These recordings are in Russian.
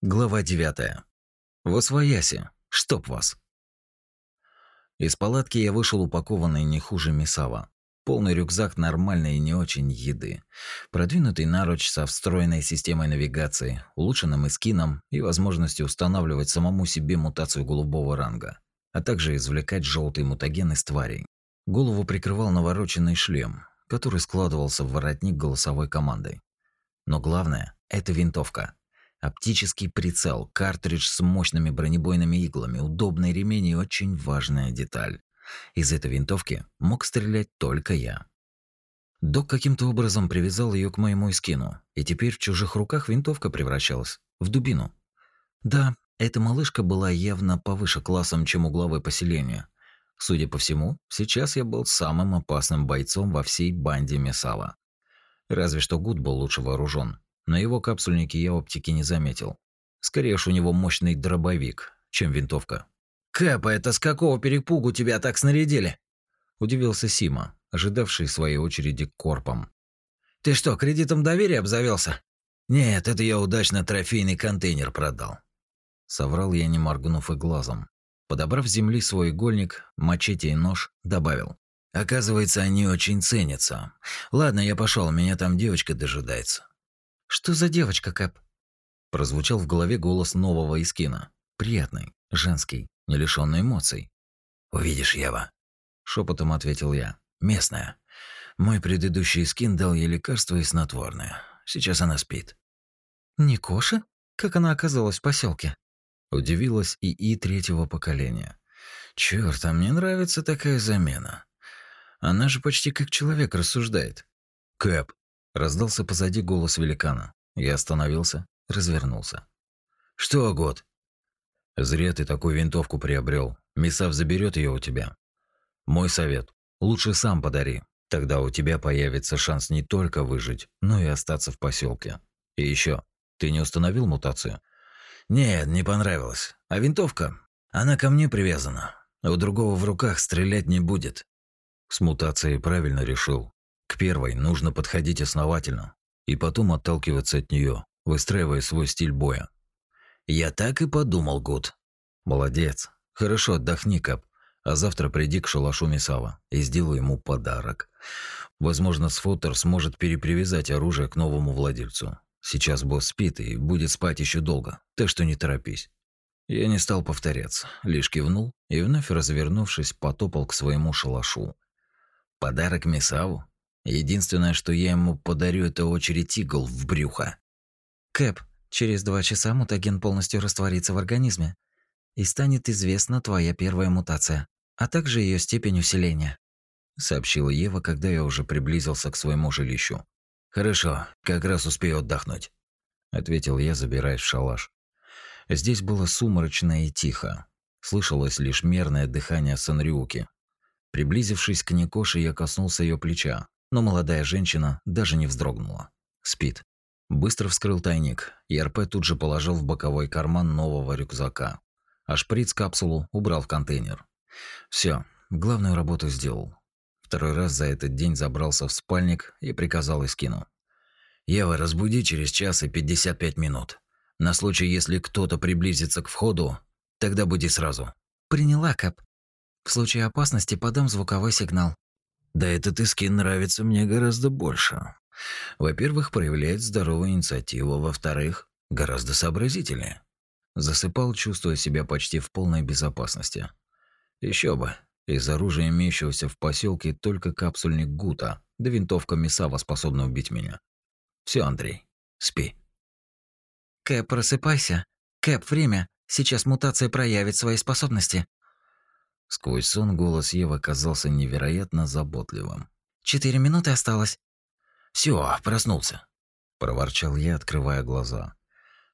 Глава 9. Восвояси. Чтоб вас. Из палатки я вышел упакованный не хуже Мисава. Полный рюкзак нормальной и не очень еды. Продвинутый наруч со встроенной системой навигации, улучшенным эскином и возможностью устанавливать самому себе мутацию голубого ранга, а также извлекать желтый мутаген из тварей. Голову прикрывал навороченный шлем, который складывался в воротник голосовой командой. Но главное – это винтовка – Оптический прицел, картридж с мощными бронебойными иглами, удобный ремень и очень важная деталь. Из этой винтовки мог стрелять только я. Док каким-то образом привязал ее к моему эскину, и теперь в чужих руках винтовка превращалась в дубину. Да, эта малышка была явно повыше классом, чем у главы поселения. Судя по всему, сейчас я был самым опасным бойцом во всей банде Месала. Разве что Гуд был лучше вооружен, на его капсульнике я оптики не заметил. Скорее уж у него мощный дробовик, чем винтовка. «Кэпа, это с какого перепугу тебя так снарядили?» Удивился Сима, ожидавший своей очереди корпом. «Ты что, кредитом доверия обзавелся?» «Нет, это я удачно трофейный контейнер продал». Соврал я, не моргнув и глазом. Подобрав с земли свой игольник, мачете и нож, добавил. «Оказывается, они очень ценятся. Ладно, я пошел, меня там девочка дожидается». «Что за девочка, Кэп?» Прозвучал в голове голос нового Искина. Приятный, женский, не лишённый эмоций. «Увидишь, Ева», — шепотом ответил я. «Местная. Мой предыдущий скин дал ей лекарство и снотворное. Сейчас она спит». «Не Коша? Как она оказалась в поселке? Удивилась ИИ третьего поколения. «Чёрт, а мне нравится такая замена. Она же почти как человек рассуждает». «Кэп, Раздался позади голос великана. Я остановился, развернулся. «Что, год?» «Зря ты такую винтовку приобрел. Мисав заберет ее у тебя. Мой совет. Лучше сам подари. Тогда у тебя появится шанс не только выжить, но и остаться в поселке. И еще, ты не установил мутацию?» «Нет, не понравилось. А винтовка? Она ко мне привязана. У другого в руках стрелять не будет». С мутацией правильно решил. К первой нужно подходить основательно и потом отталкиваться от нее, выстраивая свой стиль боя. Я так и подумал, Гуд. Молодец. Хорошо, отдохни, Кап. А завтра приди к шалашу Мисава и сделай ему подарок. Возможно, Сфотер сможет перепривязать оружие к новому владельцу. Сейчас босс спит и будет спать еще долго, так что не торопись. Я не стал повторяться, лишь кивнул и, вновь развернувшись, потопал к своему шалашу. Подарок Мисаву? Единственное, что я ему подарю, это очередь игл в брюхо. Кэп, через два часа мутаген полностью растворится в организме, и станет известна твоя первая мутация, а также ее степень усиления», — сообщила Ева, когда я уже приблизился к своему жилищу. «Хорошо, как раз успею отдохнуть», — ответил я, забираясь в шалаш. Здесь было сумрачно и тихо. Слышалось лишь мерное дыхание Санрюки. Приблизившись к Никоше, я коснулся ее плеча, но молодая женщина даже не вздрогнула. Спит. Быстро вскрыл тайник, и РП тут же положил в боковой карман нового рюкзака. А шприц-капсулу убрал в контейнер. Все, главную работу сделал. Второй раз за этот день забрался в спальник и приказал Искину. «Ева, разбуди через час и 55 минут. На случай, если кто-то приблизится к входу, тогда буди сразу». «Приняла, Кап. В случае опасности подам звуковой сигнал», да этот Искин нравится мне гораздо больше. Во-первых, проявляет здоровую инициативу, во-вторых, гораздо сообразительнее. Засыпал, чувствуя себя почти в полной безопасности. Еще бы, из оружия, имеющегося в поселке, только капсульник Гута, да винтовка Мисава способна убить меня. Все, Андрей, спи. Кэп, просыпайся. Кэп, время. Сейчас мутация проявит свои способности. Сквозь сон голос Евы казался невероятно заботливым. «Четыре минуты осталось». Все, проснулся», – проворчал я, открывая глаза.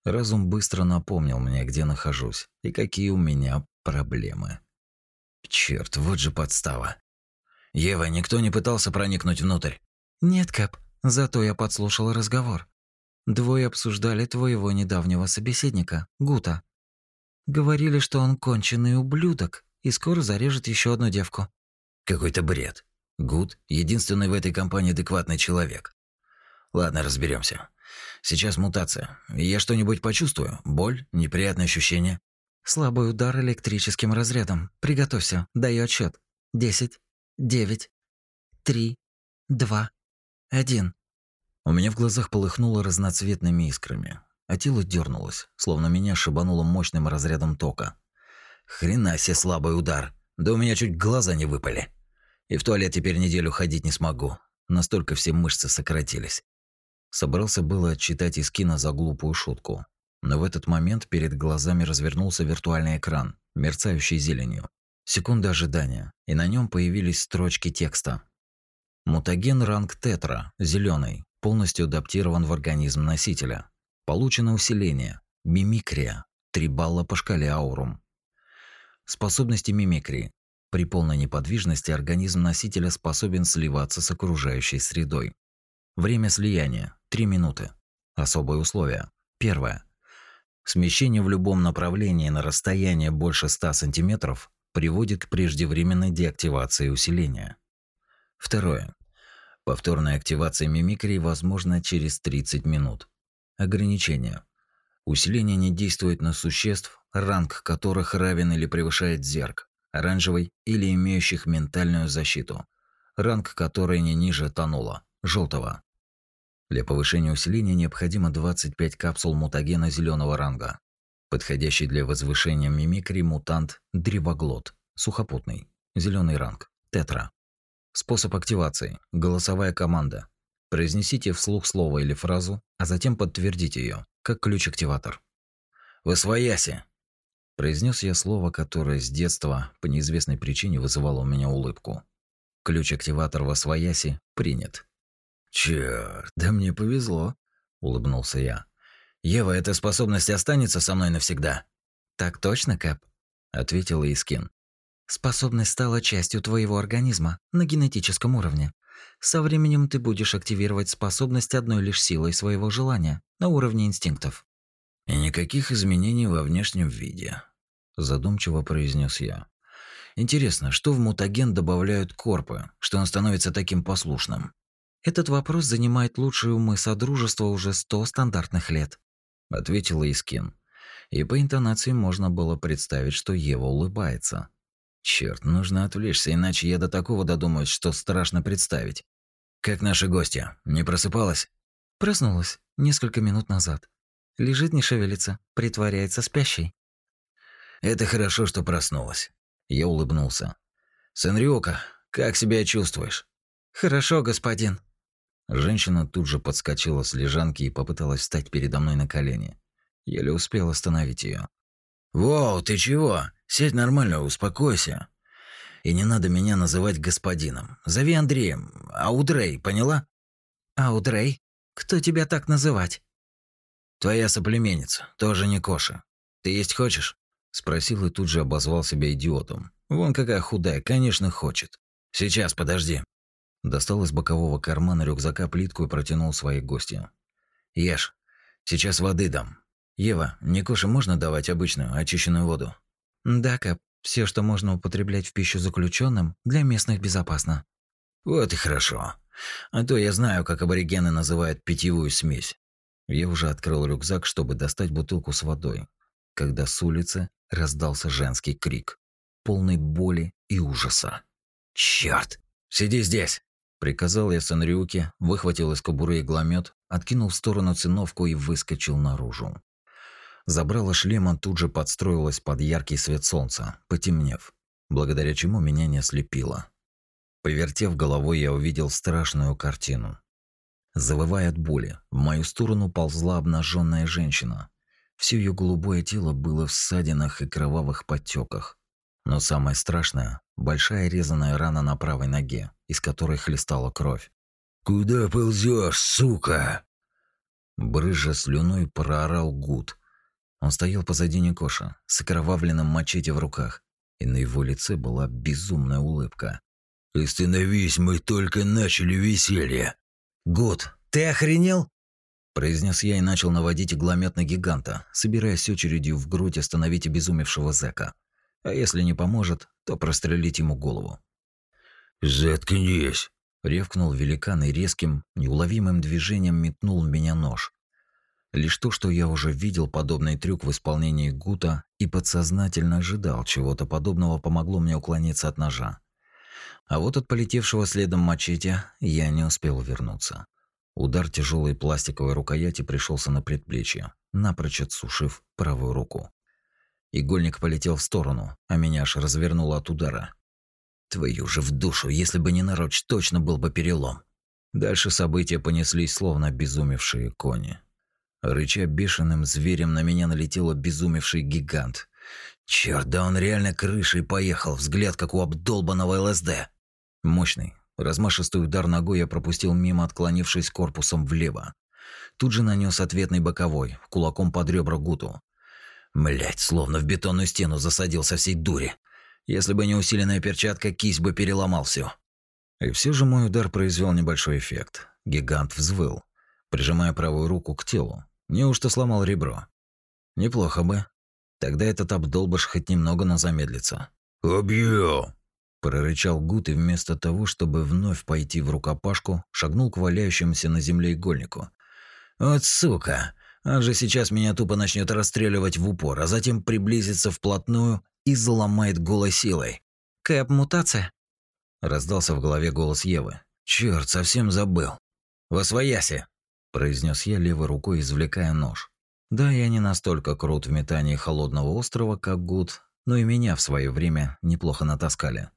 Разум быстро напомнил мне, где нахожусь и какие у меня проблемы. Черт, вот же подстава. Ева, никто не пытался проникнуть внутрь? Нет, Кэп, зато я подслушал разговор. Двое обсуждали твоего недавнего собеседника, Гута. Говорили, что он конченый ублюдок и скоро зарежет еще одну девку. Какой-то бред. Гуд – единственный в этой компании адекватный человек. Ладно, разберемся. Сейчас мутация. Я что-нибудь почувствую? Боль? Неприятное ощущение?» «Слабый удар электрическим разрядом. Приготовься. Даю отсчет. Десять, девять, три, два, один». У меня в глазах полыхнуло разноцветными искрами, а тело дернулось, словно меня шибануло мощным разрядом тока. Хрена себе слабый удар. Да у меня чуть глаза не выпали. И в туалет теперь неделю ходить не смогу. Настолько все мышцы сократились. Собрался было отчитать Искина за глупую шутку. Но в этот момент перед глазами развернулся виртуальный экран, мерцающий зеленью. Секунда ожидания, и на нем появились строчки текста. Мутаген ранг тетра, зеленый, полностью адаптирован в организм носителя. Получено усиление, мимикрия, 3 балла по шкале аурум. Способности мимикрии. При полной неподвижности организм носителя способен сливаться с окружающей средой. Время слияния – 3 минуты. Особые условия. Первое. Смещение в любом направлении на расстояние больше 100 см приводит к преждевременной деактивации усиления. Второе. Повторная активация мимикрии возможна через 30 минут. Ограничение. Усиление не действует на существ, ранг которых равен или превышает зерк, оранжевый или имеющих ментальную защиту, ранг которой не ниже тонула, желтого. Для повышения усиления необходимо 25 капсул мутагена зеленого ранга. Подходящий для возвышения мимикрии мутант древоглот, сухопутный, зеленый ранг, тетра. Способ активации. Голосовая команда. Произнесите вслух слово или фразу, а затем подтвердите ее, как ключ-активатор. «Восвояси!» Произнес я слово, которое с детства по неизвестной причине вызывало у меня улыбку. Ключ-активатор «Восвояси» принят. «Чёрт, да мне повезло», — улыбнулся я. «Ева, эта способность останется со мной навсегда?» «Так точно, Кэп», — ответила Искин. «Способность стала частью твоего организма на генетическом уровне. Со временем ты будешь активировать способность одной лишь силой своего желания, на уровне инстинктов. И никаких изменений во внешнем виде, задумчиво произнес я. Интересно, что в мутаген добавляют корпы, что он становится таким послушным? Этот вопрос занимает лучшие умы содружества уже сто стандартных лет, ответила Искин. И по интонации можно было представить, что Ева улыбается. Черт, нужно отвлечься, иначе я до такого додумаюсь, что страшно представить. Как наши гости? Не просыпалась? Проснулась несколько минут назад. Лежит, не шевелится, притворяется спящей. Это хорошо, что проснулась. Я улыбнулся. Сенрюка, как себя чувствуешь? Хорошо, господин. Женщина тут же подскочила с лежанки и попыталась встать передо мной на колени. Еле успел остановить ее. «Воу, ты чего? Сядь нормально, успокойся. И не надо меня называть господином. Зови Андреем. Аудрей, поняла?» «Аудрей? Кто тебя так называть?» Твоя соплеменница, тоже не Коша. Ты есть хочешь? Спросил и тут же обозвал себя идиотом. Вон какая худая, конечно, хочет. Сейчас, подожди. Достал из бокового кармана рюкзака плитку и протянул своей гости. Ешь. Сейчас воды дам. Ева, Никоше можно давать обычную, очищенную воду? Да, Кэп. Все, что можно употреблять в пищу заключенным, для местных безопасно. Вот и хорошо. А то я знаю, как аборигены называют питьевую смесь. Я уже открыл рюкзак, чтобы достать бутылку с водой, когда с улицы раздался женский крик, полный боли и ужаса. «Чёрт! Сиди здесь!» Приказал я Санрюке, выхватил из кобуры игломет, откинул в сторону циновку и выскочил наружу. Забрало шлема тут же подстроилась под яркий свет солнца, потемнев, благодаря чему меня не ослепило. Повертев головой, я увидел страшную картину. Завывая от боли, в мою сторону ползла обнаженная женщина. Все ее голубое тело было в ссадинах и кровавых подтеках. Но самое страшное – большая резаная рана на правой ноге, из которой хлестала кровь. «Куда ползешь, сука?» Брыжа слюной проорал Гуд. Он стоял позади Никоша, с окровавленным мачете в руках, и на его лице была безумная улыбка. «Остановись, мы только начали веселье!» «Гуд, ты охренел?» Произнес я и начал наводить игломет на гиганта, собираясь очередью в грудь остановить обезумевшего зэка. А если не поможет, то прострелить ему голову. «Заткнись!» Ревкнул великан и резким, неуловимым движением метнул в меня нож, Лишь то, что я уже видел подобный трюк в исполнении Гута и подсознательно ожидал чего-то подобного, помогло мне уклониться от ножа. А вот от полетевшего следом мачете я не успел вернуться. Удар тяжелой пластиковой рукояти пришелся на предплечье, напрочь отсушив правую руку. Игольник полетел в сторону, а меня аж развернуло от удара. Твою же в душу, если бы не нарочь, точно был бы перелом. Дальше события понеслись, словно обезумевшие кони. Рыча бешеным зверем на меня налетел обезумевший гигант. Черт, да он реально крышей поехал, взгляд как у обдолбанного ЛСД. Мощный, размашистый удар ногой я пропустил мимо, отклонившись корпусом влево. Тут же нанес ответный боковой, кулаком под ребра Гуту. Млять, словно в бетонную стену засадил со всей дури. Если бы не усиленная перчатка, кисть бы переломал все. И все же мой удар произвел небольшой эффект. Гигант взвыл, прижимая правую руку к телу. Неужто сломал ребро? Неплохо бы. Тогда этот обдолбыш хоть немного, но замедлится. «Убью!» Прорычал Гут и вместо того, чтобы вновь пойти в рукопашку, шагнул к валяющемуся на земле игольнику. «Вот сука! Он же сейчас меня тупо начнет расстреливать в упор, а затем приблизится вплотную и заломает голой силой». «Кэп, мутация?» Раздался в голове голос Евы. «Чёрт, совсем забыл. Восвояси!» произнес я левой рукой, извлекая нож. Да, я не настолько крут в метании холодного острова, как Гуд, но и меня в свое время неплохо натаскали.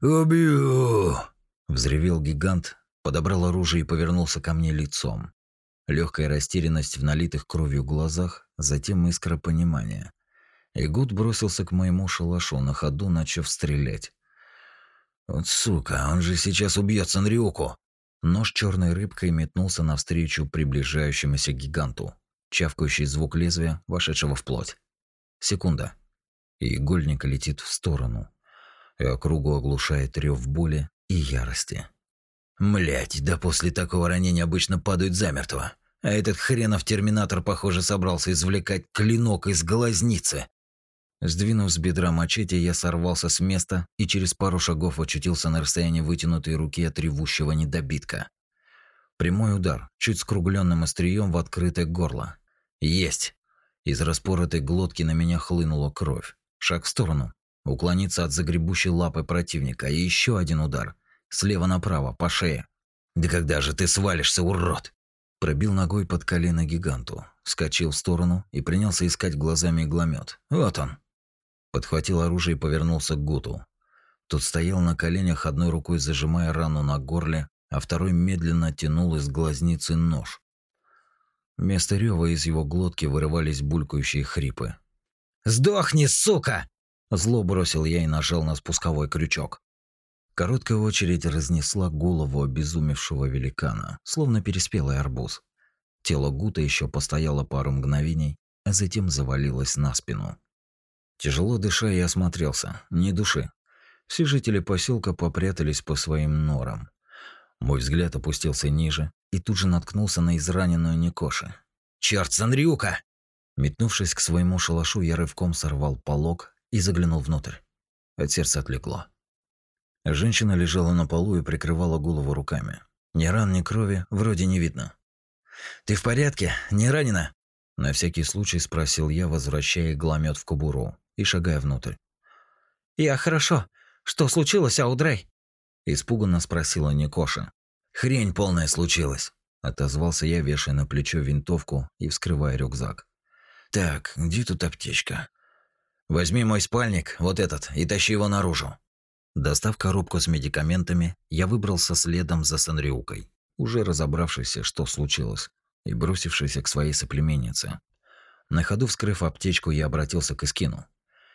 «Убью!» – взревел гигант, подобрал оружие и повернулся ко мне лицом. Легкая растерянность в налитых кровью глазах, затем искра понимания. И Гуд бросился к моему шалашу, на ходу начав стрелять. «Вот сука, он же сейчас убьет Санриуку!» Нож черной рыбкой метнулся навстречу приближающемуся гиганту. Чавкающий звук лезвия, вошедшего в плоть. Секунда. И игольник летит в сторону. И округу оглушает рев боли и ярости. Млять, да после такого ранения обычно падают замертво. А этот хренов терминатор, похоже, собрался извлекать клинок из глазницы. Сдвинув с бедра мачете, я сорвался с места и через пару шагов очутился на расстоянии вытянутой руки от ревущего недобитка. Прямой удар, чуть скругленным острием в открытое горло. Есть! Из распоротой глотки на меня хлынула кровь. Шаг в сторону. Уклониться от загребущей лапы противника. И еще один удар. Слева направо, по шее. «Да когда же ты свалишься, урод?» Пробил ногой под колено гиганту. Скочил в сторону и принялся искать глазами игломет. Вот он. Подхватил оружие и повернулся к Гуту. Тот стоял на коленях, одной рукой зажимая рану на горле, а второй медленно тянул из глазницы нож. Вместо рева из его глотки вырывались булькающие хрипы. «Сдохни, сука!» Зло бросил я и нажал на спусковой крючок. Короткая очередь разнесла голову обезумевшего великана, словно переспелый арбуз. Тело Гута еще постояло пару мгновений, а затем завалилось на спину. Тяжело дыша, я осмотрелся. Ни души. Все жители поселка попрятались по своим норам. Мой взгляд опустился ниже и тут же наткнулся на израненную Никоши. «Чёрт, Санриука!» Метнувшись к своему шалашу, я рывком сорвал полог и заглянул внутрь. От сердца отлегло. Женщина лежала на полу и прикрывала голову руками. Ни ран, ни крови вроде не видно. «Ты в порядке? Не ранена?» На всякий случай спросил я, возвращая игломет в кобуру и шагая внутрь. «Я хорошо. Что случилось, Аудрей?» Испуганно спросила Никоша. «Хрень полная случилась», – отозвался я, вешая на плечо винтовку и вскрывая рюкзак. «Так, где тут аптечка?» «Возьми мой спальник, вот этот, и тащи его наружу». Достав коробку с медикаментами, я выбрался следом за Санриукой, уже разобравшийся, что случилось, и бросившийся к своей соплеменнице. На ходу вскрыв аптечку, я обратился к Искину.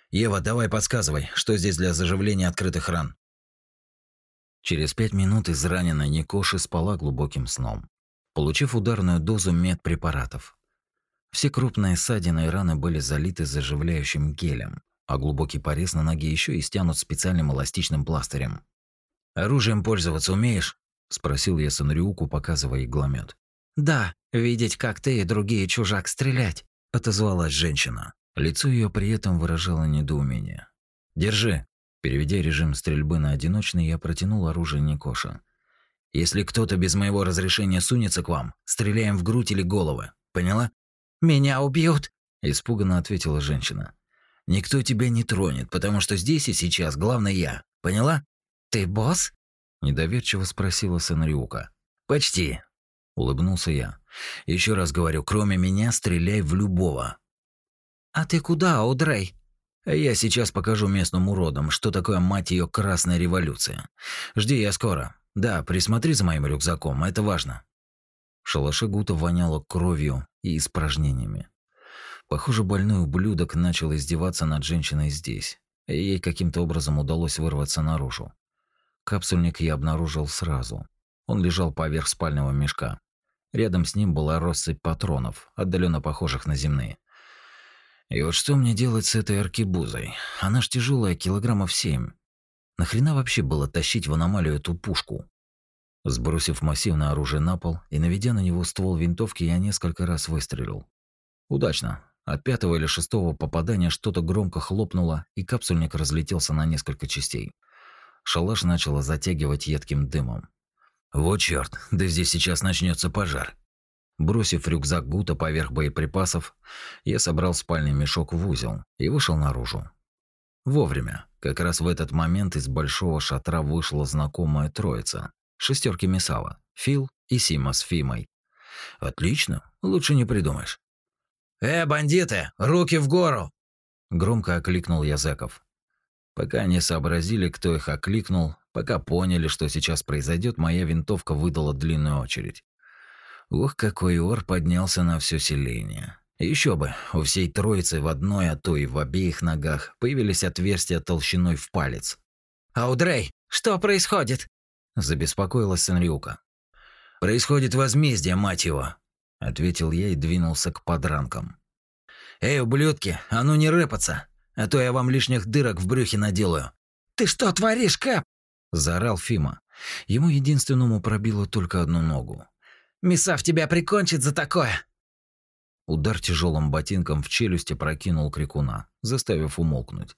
«Ева, давай подсказывай, что здесь для заживления открытых ран?» Через пять минут израненная Никоши спала глубоким сном, получив ударную дозу медпрепаратов. Все крупные ссадины и раны были залиты заживляющим гелем, а глубокий порез на ноге еще и стянут специальным эластичным пластырем. «Оружием пользоваться умеешь?» – спросил я Санрюку, показывая игломет. «Да, видеть, как ты и другие чужак стрелять», – отозвалась женщина. Лицо ее при этом выражало недоумение. «Держи!» Переведя режим стрельбы на одиночный, я протянул оружие Никоша. «Если кто-то без моего разрешения сунется к вам, стреляем в грудь или головы. Поняла? Меня убьют, испуганно ответила женщина. Никто тебя не тронет, потому что здесь и сейчас главный я. Поняла? Ты босс? недоверчиво спросила Санриука. Почти, улыбнулся я. Еще раз говорю, кроме меня стреляй в любого. А ты куда, Аудрей? Я сейчас покажу местным уродам, что такое мать ее красная революция. Жди я скоро. Да, присмотри за моим рюкзаком, это важно. В шалаше Гута воняло кровью и испражнениями. Похоже, больной ублюдок начал издеваться над женщиной здесь, и ей каким-то образом удалось вырваться наружу. Капсульник я обнаружил сразу. Он лежал поверх спального мешка. Рядом с ним была россыпь патронов, отдаленно похожих на земные. И вот что мне делать с этой аркебузой? Она ж тяжелая, килограммов семь. Нахрена вообще было тащить в аномалию эту пушку? Сбросив массивное оружие на пол и наведя на него ствол винтовки, я несколько раз выстрелил. Удачно. От пятого или шестого попадания что-то громко хлопнуло, и капсульник разлетелся на несколько частей. Шалаш начало затягивать едким дымом. Вот чёрт, да здесь сейчас начнется пожар. Бросив рюкзак Гута поверх боеприпасов, я собрал спальный мешок в узел и вышел наружу. Вовремя. Как раз в этот момент из большого шатра вышла знакомая троица. Шестерки Мисава, Фил и Сима с Фимой. Отлично, лучше не придумаешь. «Э, бандиты, руки в гору!» Громко окликнул я зэков. Пока они сообразили, кто их окликнул, пока поняли, что сейчас произойдет, моя винтовка выдала длинную очередь. Ух, какой ор поднялся на все селение. Еще бы, у всей троицы в одной, а то и в обеих ногах появились отверстия толщиной в палец. «Аудрей, что происходит?» – забеспокоилась Сенрюка. «Происходит возмездие, мать его!» – ответил я и двинулся к подранкам. «Эй, ублюдки, а ну не рэпаться, а то я вам лишних дырок в брюхе наделаю!» «Ты что творишь, Кэп?» – заорал Фима. Ему единственному пробило только одну ногу. Мисав тебя прикончит за такое!» Удар тяжелым ботинком в челюсти прокинул крикуна, заставив умолкнуть.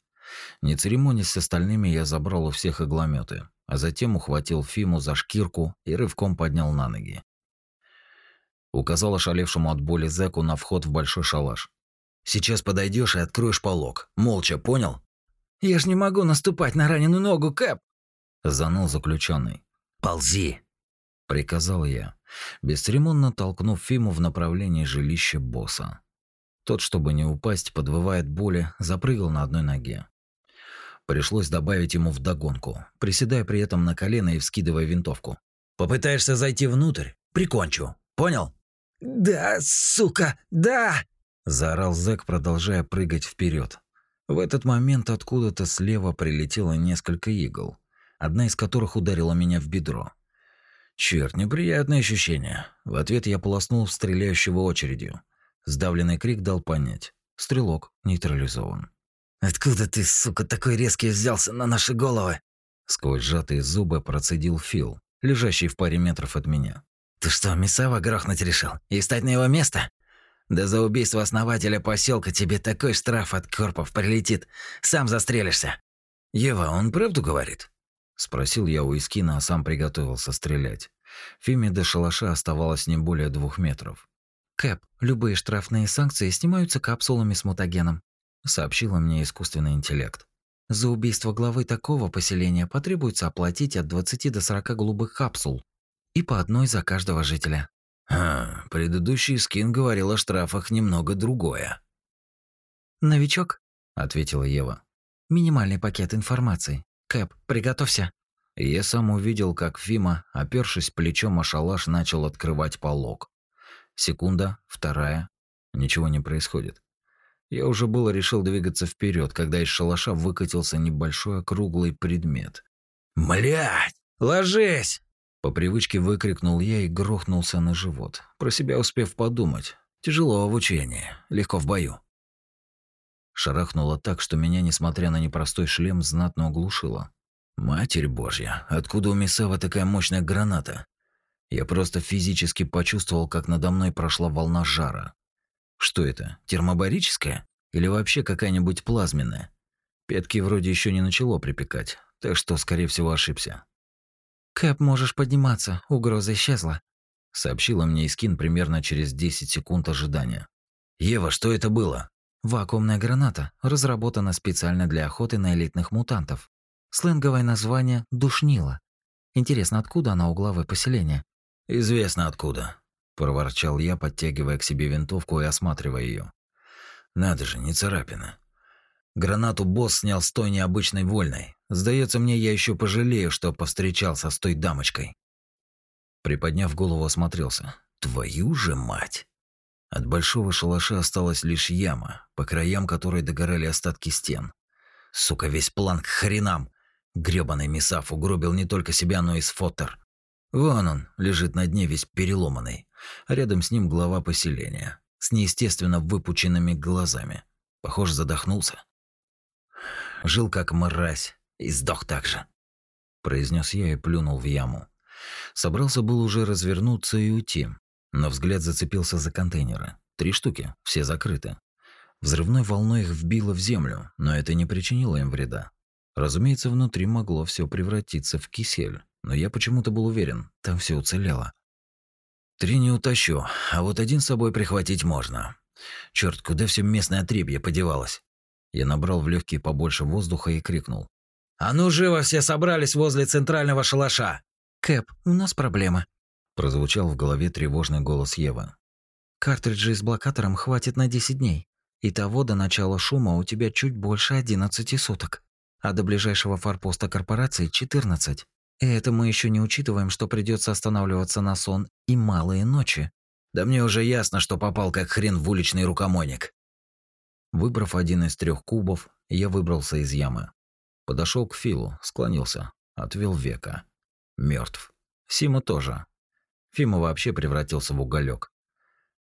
Не церемонясь с остальными, я забрал у всех иглометы, а затем ухватил Фиму за шкирку и рывком поднял на ноги. Указал ошалевшему от боли зэку на вход в большой шалаш. «Сейчас подойдешь и откроешь полог. Молча, понял?» «Я ж не могу наступать на раненую ногу, Кэп!» Заныл заключенный. «Ползи!» – приказал я, бесцеремонно толкнув Фиму в направлении жилища босса. Тот, чтобы не упасть, подвывая от боли, запрыгал на одной ноге. Пришлось добавить ему вдогонку, приседая при этом на колено и вскидывая винтовку. «Попытаешься зайти внутрь? Прикончу. Понял?» «Да, сука, да!» – заорал зэк, продолжая прыгать вперед. В этот момент откуда-то слева прилетело несколько игл, одна из которых ударила меня в бедро. Черт, неприятное ощущение. В ответ я полоснул стреляющего очередью. Сдавленный крик дал понять. Стрелок нейтрализован. «Откуда ты, сука, такой резкий взялся на наши головы?» Сквозь сжатые зубы процедил Фил, лежащий в паре метров от меня. «Ты что, Мисава грохнуть решил? И стать на его место? Да за убийство основателя поселка тебе такой штраф от корпов прилетит. Сам застрелишься». «Ева, он правду говорит?» Спросил я у Искина, а сам приготовился стрелять. Фиме до шалаша оставалось не более двух метров. «Кэп, любые штрафные санкции снимаются капсулами с мутагеном», сообщила мне искусственный интеллект. «За убийство главы такого поселения потребуется оплатить от 20 до 40 голубых капсул. И по одной за каждого жителя». А, предыдущий скин говорил о штрафах немного другое. «Новичок», — ответила Ева. «Минимальный пакет информации. Кэп, приготовься. Я сам увидел, как Фима, опершись плечом о шалаш, начал открывать полог. Секунда, вторая. Ничего не происходит. Я уже было решил двигаться вперед, когда из шалаша выкатился небольшой округлый предмет. «Блядь! Ложись!» По привычке выкрикнул я и грохнулся на живот, про себя успев подумать. Тяжело в учении, легко в бою. Шарахнуло так, что меня, несмотря на непростой шлем, знатно оглушило. Матерь Божья, откуда у Мисава такая мощная граната? Я просто физически почувствовал, как надо мной прошла волна жара. Что это, термобарическая? Или вообще какая-нибудь плазменная? Пятки вроде еще не начало припекать, так что, скорее всего, ошибся. «Кэп, можешь подниматься, угроза исчезла», сообщила мне Искин примерно через 10 секунд ожидания. Ева, что это было? Вакуумная граната, разработана специально для охоты на элитных мутантов. Сленговое название душнила. Интересно, откуда она у главы поселения? Известно откуда, проворчал я, подтягивая к себе винтовку и осматривая ее. Надо же, не царапина. Гранату босс снял с той необычной вольной. Сдается мне, я еще пожалею, что повстречался с той дамочкой. Приподняв голову, осмотрелся. Твою же мать! От большого шалаша осталась лишь яма, по краям которой догорали остатки стен. Сука, весь план к хренам! Грёбаный Мисаф угробил не только себя, но и Сфоттер. Вон он, лежит на дне весь переломанный, а рядом с ним глава поселения, с неестественно выпученными глазами. Похоже, задохнулся. Жил как мразь и сдох так же, произнес я и плюнул в яму. Собрался был уже развернуться и уйти, но взгляд зацепился за контейнеры. Три штуки, все закрыты. Взрывной волной их вбило в землю, но это не причинило им вреда. Разумеется, внутри могло все превратиться в кисель, но я почему-то был уверен, там все уцелело. Три не утащу, а вот один с собой прихватить можно. Черт, куда все местное отребье подевалось? Я набрал в легкие побольше воздуха и крикнул: "А ну живо все собрались возле центрального шалаша!" Кэп, у нас проблема. Прозвучал в голове тревожный голос Евы. Картриджей с блокатором хватит на 10 дней. И того до начала шума у тебя чуть больше 11 суток. А до ближайшего форпоста корпорации 14. И это мы еще не учитываем, что придется останавливаться на сон и малые ночи. Да мне уже ясно, что попал как хрен в уличный рукомойник. Выбрав один из трех кубов, я выбрался из ямы. Подошел к Филу, склонился, отвел века. Мертв. Сима тоже. Фима вообще превратился в уголек.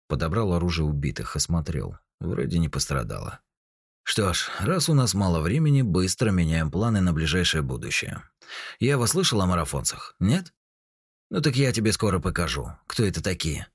Подобрал оружие убитых, осмотрел. Вроде не пострадало. Что ж, раз у нас мало времени, быстро меняем планы на ближайшее будущее. Я вас слышал о марафонцах, нет? Ну так я тебе скоро покажу, кто это такие.